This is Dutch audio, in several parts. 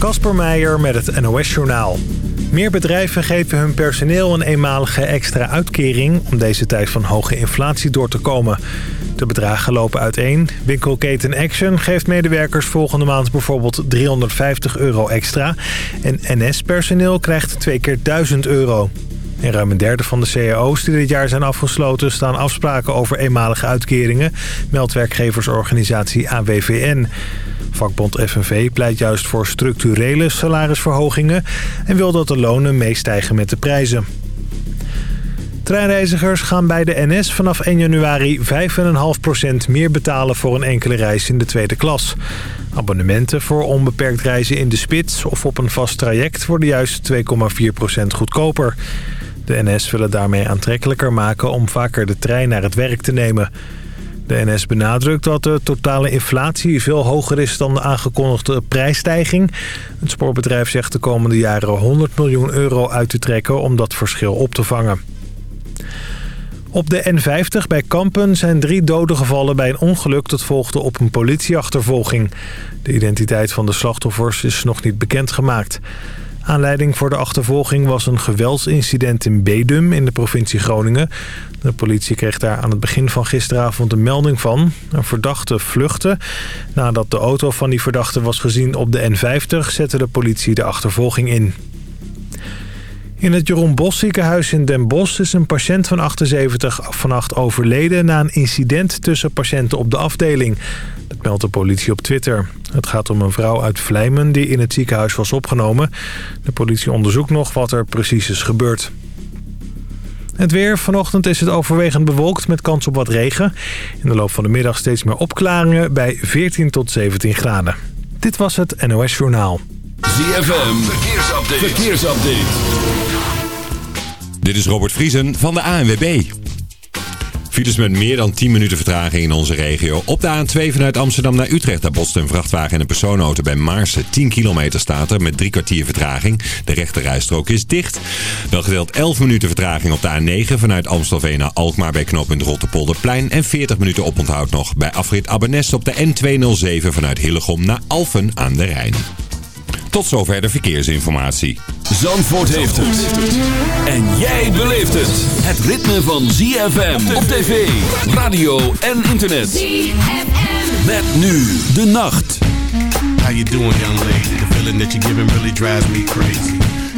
Kasper Meijer met het NOS-journaal. Meer bedrijven geven hun personeel een eenmalige extra uitkering... om deze tijd van hoge inflatie door te komen. De bedragen lopen uiteen. Winkelketen Action geeft medewerkers volgende maand bijvoorbeeld 350 euro extra. En NS-personeel krijgt twee keer 1000 euro. In ruim een derde van de cao's die dit jaar zijn afgesloten... staan afspraken over eenmalige uitkeringen... meldt werkgeversorganisatie AWVN. Vakbond FNV pleit juist voor structurele salarisverhogingen... en wil dat de lonen meestijgen met de prijzen. Treinreizigers gaan bij de NS vanaf 1 januari 5,5% meer betalen voor een enkele reis in de tweede klas. Abonnementen voor onbeperkt reizen in de spits of op een vast traject worden juist 2,4% goedkoper. De NS wil het daarmee aantrekkelijker maken om vaker de trein naar het werk te nemen. De NS benadrukt dat de totale inflatie veel hoger is dan de aangekondigde prijsstijging. Het spoorbedrijf zegt de komende jaren 100 miljoen euro uit te trekken om dat verschil op te vangen. Op de N50 bij Kampen zijn drie doden gevallen bij een ongeluk dat volgde op een politieachtervolging. De identiteit van de slachtoffers is nog niet bekendgemaakt. Aanleiding voor de achtervolging was een geweldsincident in Bedum in de provincie Groningen. De politie kreeg daar aan het begin van gisteravond een melding van. Een verdachte vluchtte. Nadat de auto van die verdachte was gezien op de N50 zette de politie de achtervolging in. In het Jeroen Bos ziekenhuis in Den Bosch is een patiënt van 78 vannacht overleden... na een incident tussen patiënten op de afdeling. Dat meldt de politie op Twitter. Het gaat om een vrouw uit Vlijmen die in het ziekenhuis was opgenomen. De politie onderzoekt nog wat er precies is gebeurd. Het weer. Vanochtend is het overwegend bewolkt met kans op wat regen. In de loop van de middag steeds meer opklaringen bij 14 tot 17 graden. Dit was het NOS Journaal. ZFM. Verkeersupdate. Verkeersupdate. Dit is Robert Vriesen van de ANWB. Files met meer dan 10 minuten vertraging in onze regio. Op de A2 vanuit Amsterdam naar Utrecht. Daar botst een vrachtwagen en een persoonauto bij Maarsen. 10 kilometer staat er met drie kwartier vertraging. De rechterrijstrook is dicht. Wel gedeeld 11 minuten vertraging op de A9 vanuit Amstelveen naar Alkmaar bij knooppunt Rotterpolderplein. En 40 minuten oponthoud nog bij afrit Abbenest op de N207 vanuit Hillegom naar Alphen aan de Rijn. Tot zover de verkeersinformatie. Zandvoort heeft het. En jij beleeft het. Het ritme van ZFM op tv, radio en internet. ZFM. Met nu de nacht. How you doing, young lady? The feeling that you're giving really drives me crazy.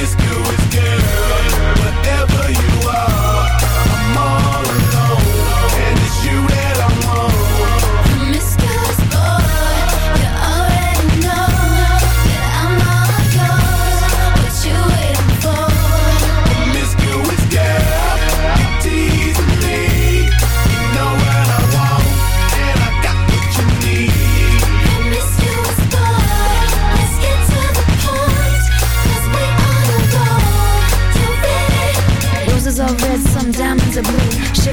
this. Whatever you are.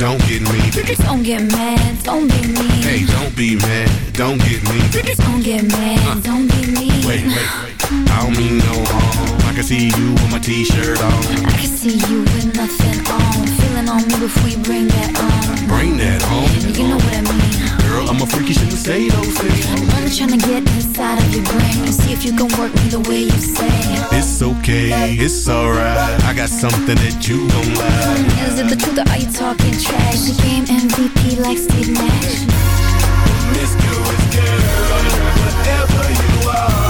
don't get me. Don't get mad, don't be mean. Hey, don't be mad, don't get me. Uh. Don't get mad, don't be mean. Wait, wait, wait. I don't mean no harm. I can see you with my t-shirt on. I can see you with nothing on. Feeling on me before you bring that on. Bring that home. You know what I mean. Girl, I'm a freak, you shouldn't say those things. I'm only trying to get inside of your brain and see if you can work me the way you say. It's okay, it's alright. I got something that you don't like. Is it the truth or are you talking trash? The game MVP like Steve Nash. Miss Jewish girl, whatever you are,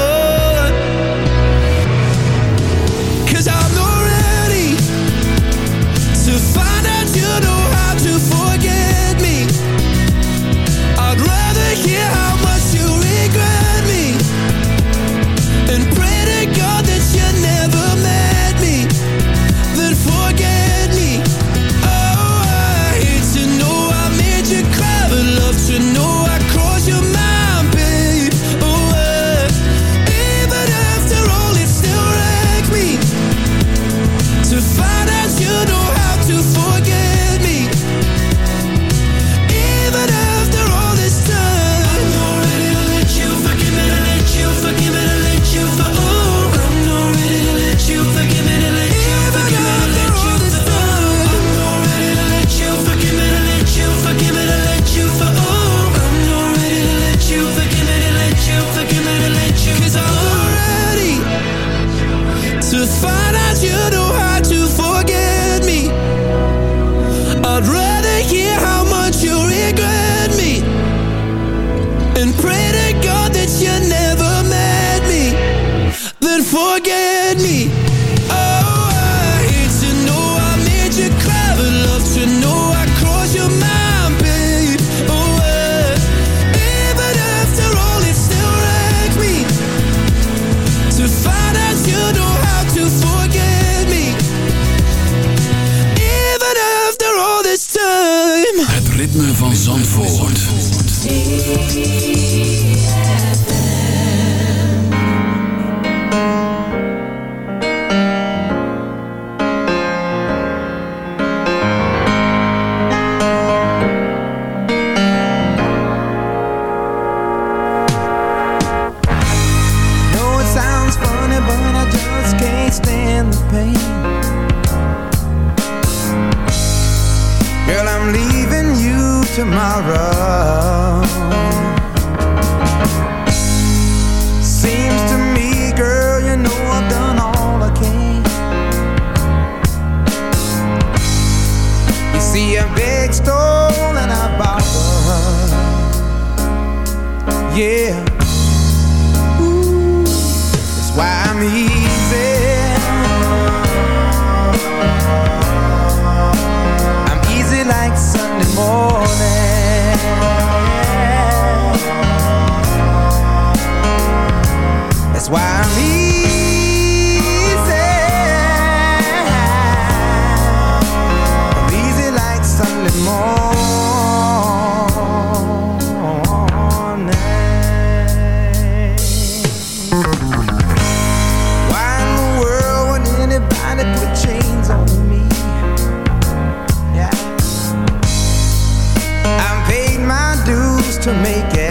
make it.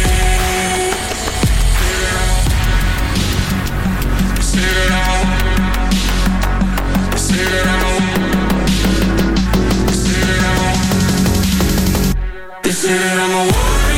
This is I'm a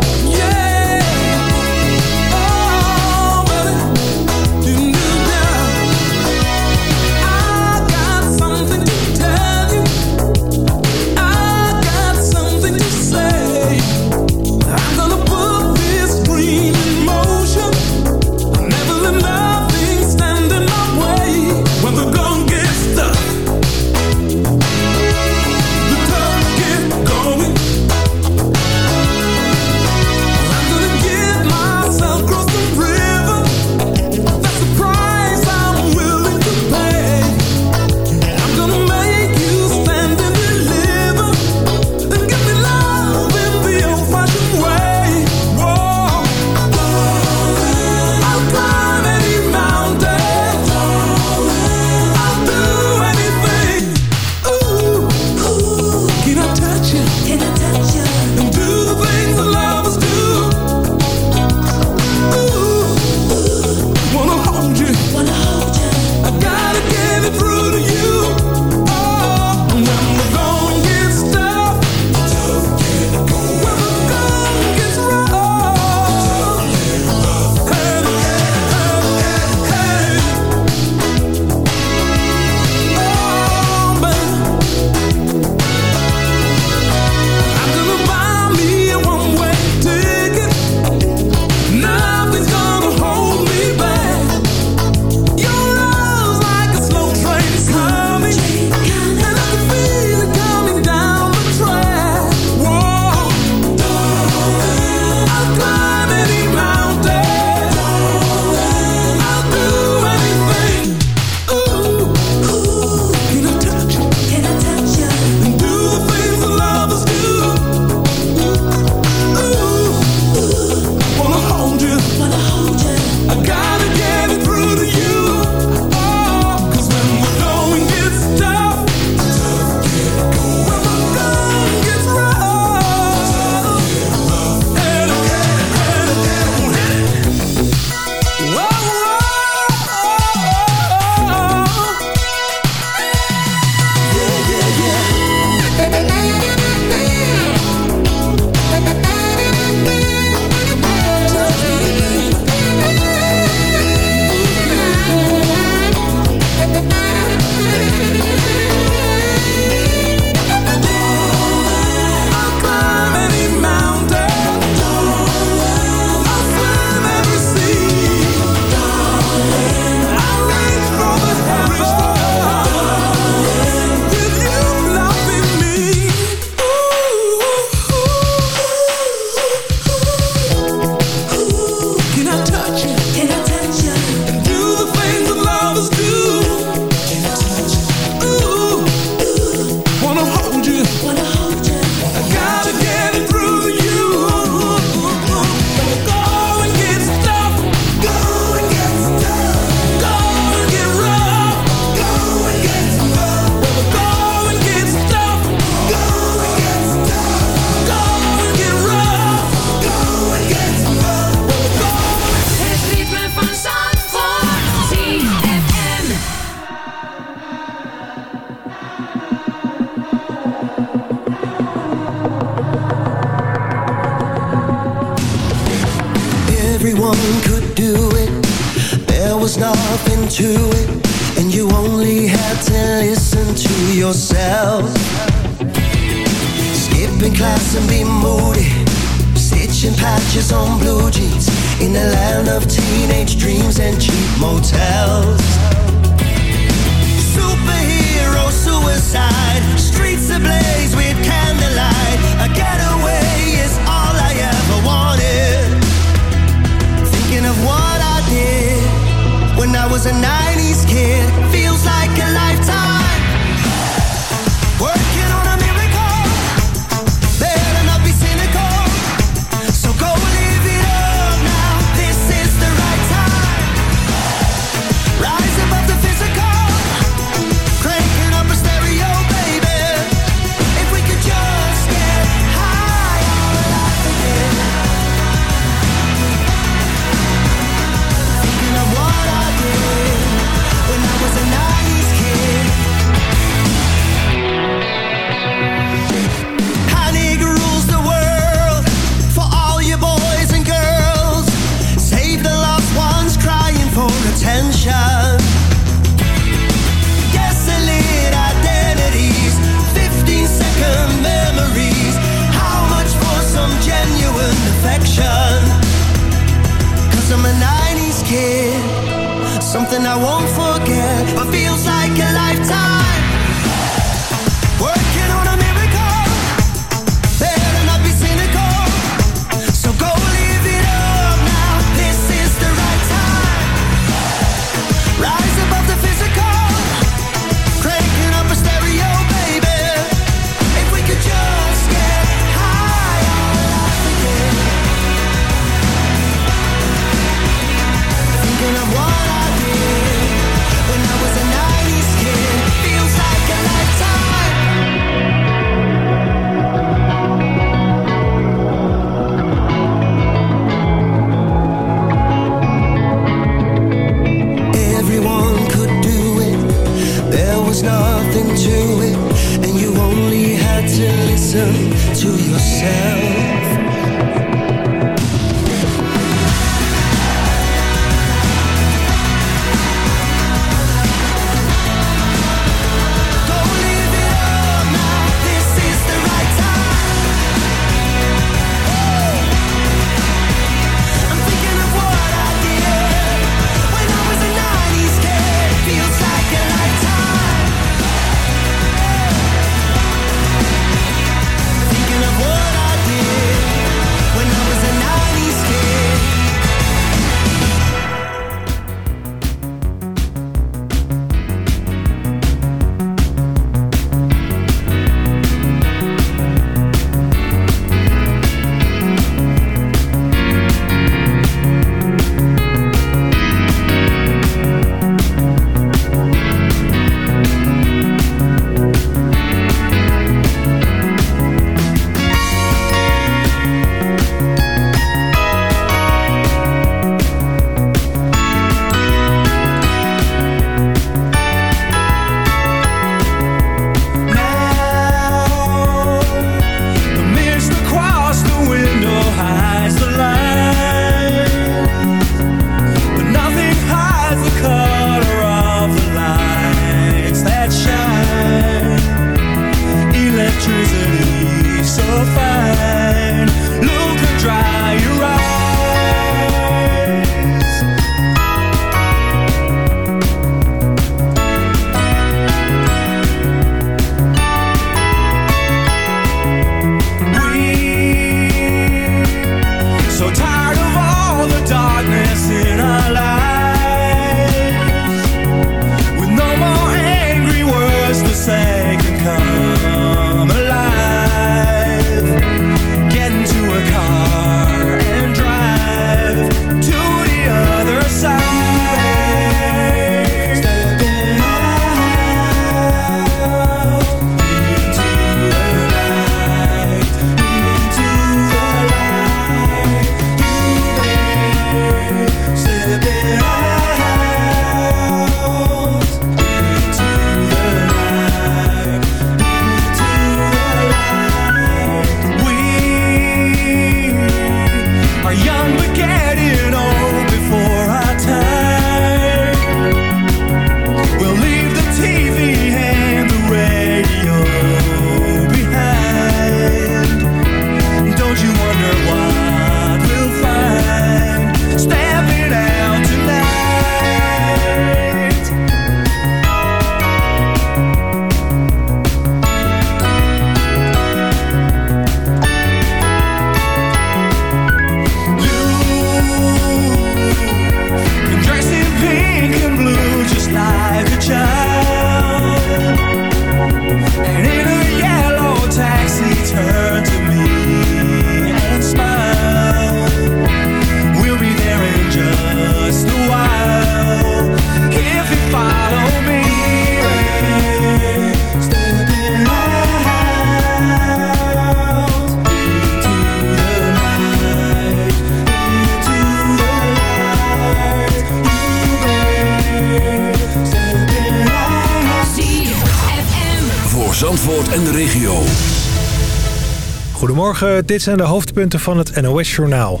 dit zijn de hoofdpunten van het NOS-journaal.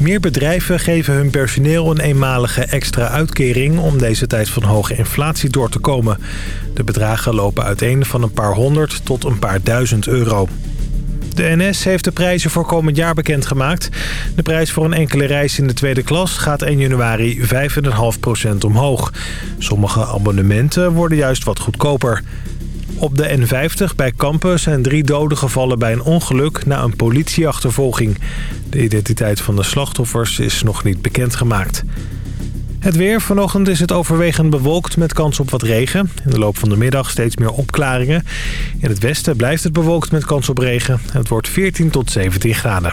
Meer bedrijven geven hun personeel een eenmalige extra uitkering... om deze tijd van hoge inflatie door te komen. De bedragen lopen uiteen van een paar honderd tot een paar duizend euro. De NS heeft de prijzen voor komend jaar bekendgemaakt. De prijs voor een enkele reis in de tweede klas gaat 1 januari 5,5% omhoog. Sommige abonnementen worden juist wat goedkoper. Op de N50 bij Kampen zijn drie doden gevallen bij een ongeluk na een politieachtervolging. De identiteit van de slachtoffers is nog niet bekendgemaakt. Het weer. Vanochtend is het overwegend bewolkt met kans op wat regen. In de loop van de middag steeds meer opklaringen. In het westen blijft het bewolkt met kans op regen. Het wordt 14 tot 17 graden.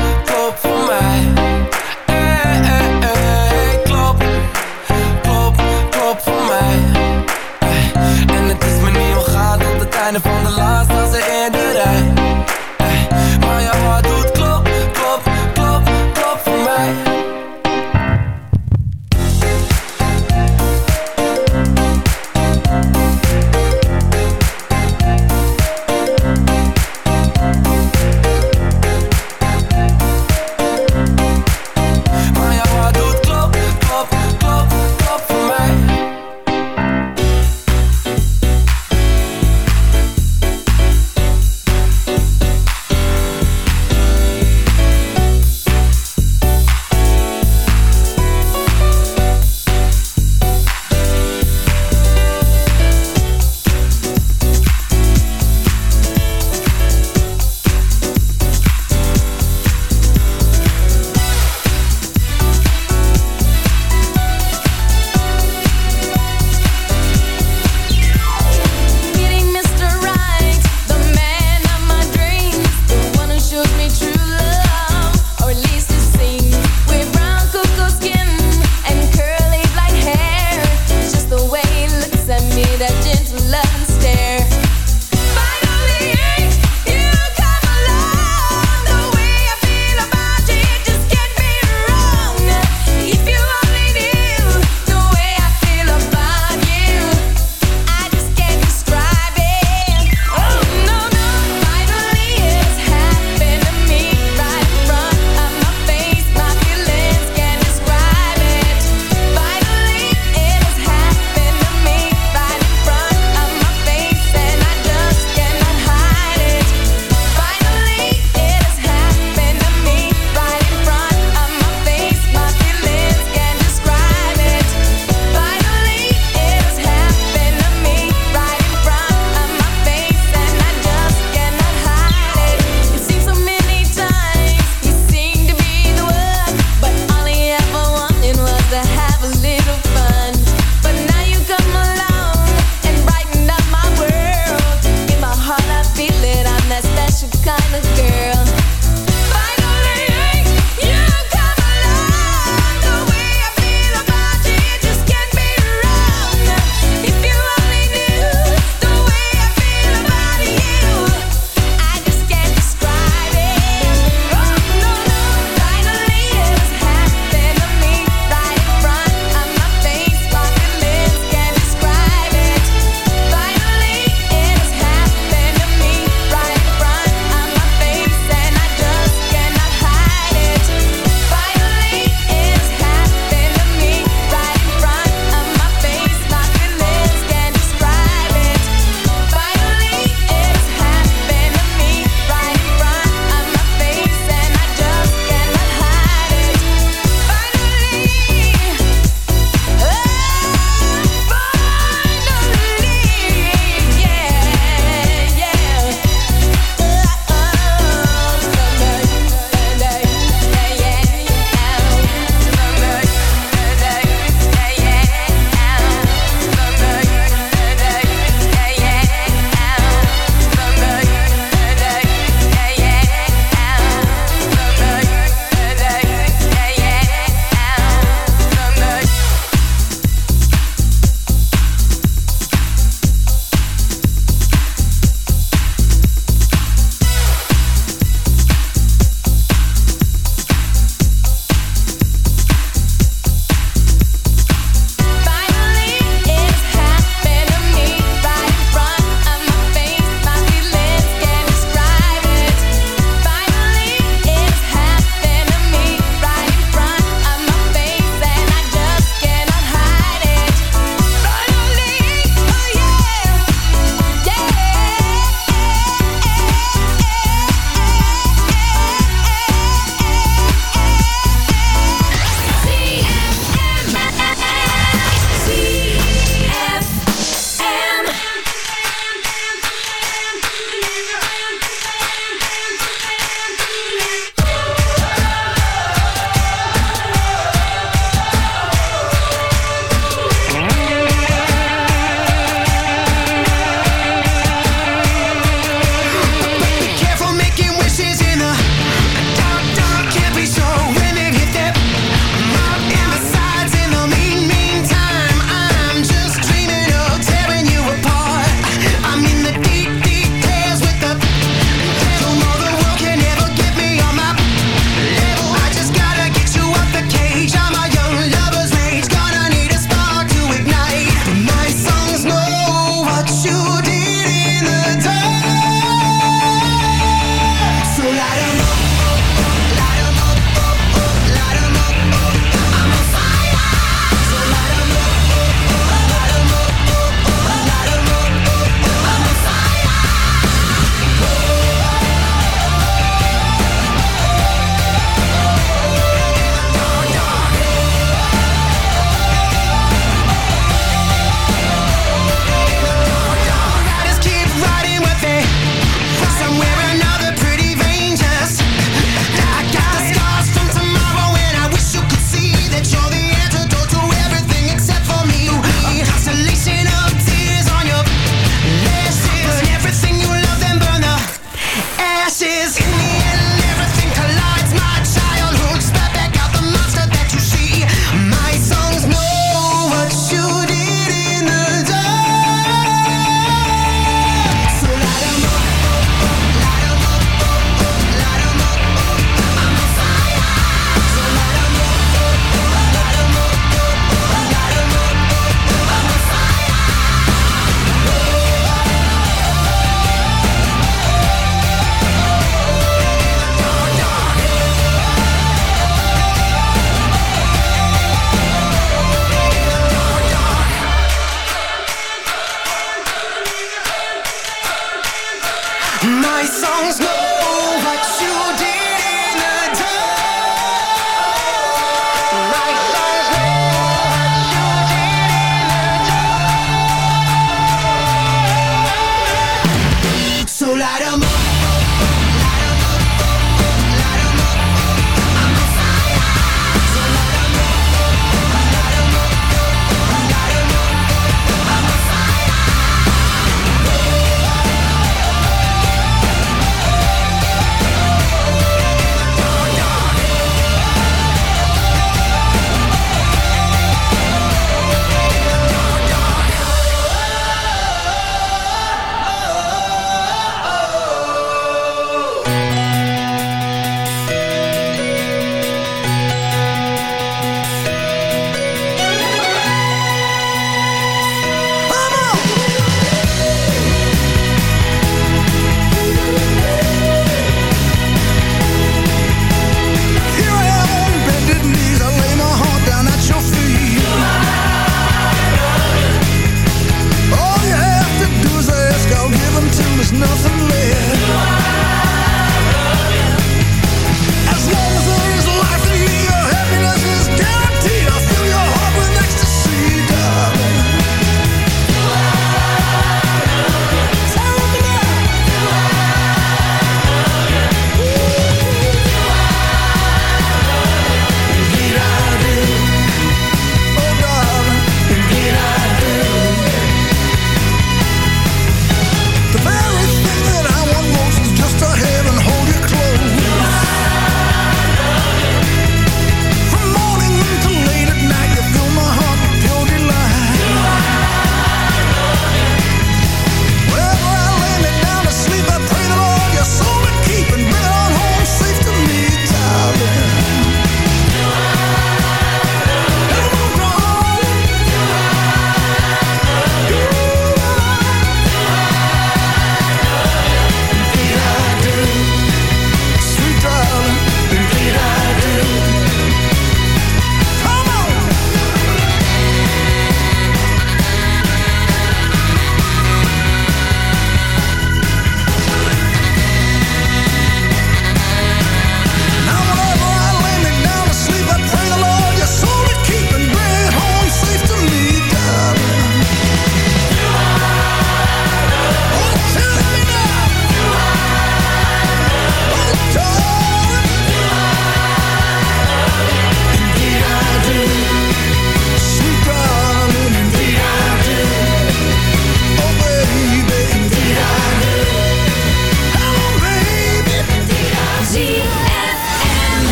eh, eh, eh, Klop, klop, voor mij. Eh, En het is me niet ontgaan tot het einde van de laatste